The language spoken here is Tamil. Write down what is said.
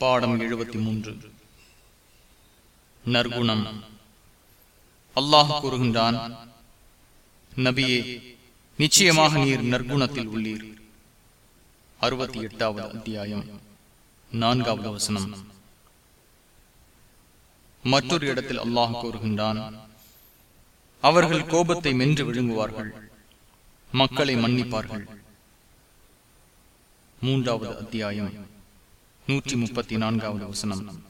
பாடம் எழுபத்தி மூன்று. நற்குணம். அல்லாஹ் கூறுகின்றான் நபியே நிச்சயமாக நீர் நற்குணத்தில் உள்ளீர். அறுபத்தி எட்டாவது அத்தியாயம் நான்காவது வசனம். மற்றொரு இடத்தில் அல்லாஹ் கூறுகின்றான் அவர்கள் கோபத்தை மென்று விழுங்குவார்கள் மக்களை மன்னிப்பார்கள். மூன்றாவது அத்தியாயம் நூற்றி முப்பத்தி நான்காவது வசனம்.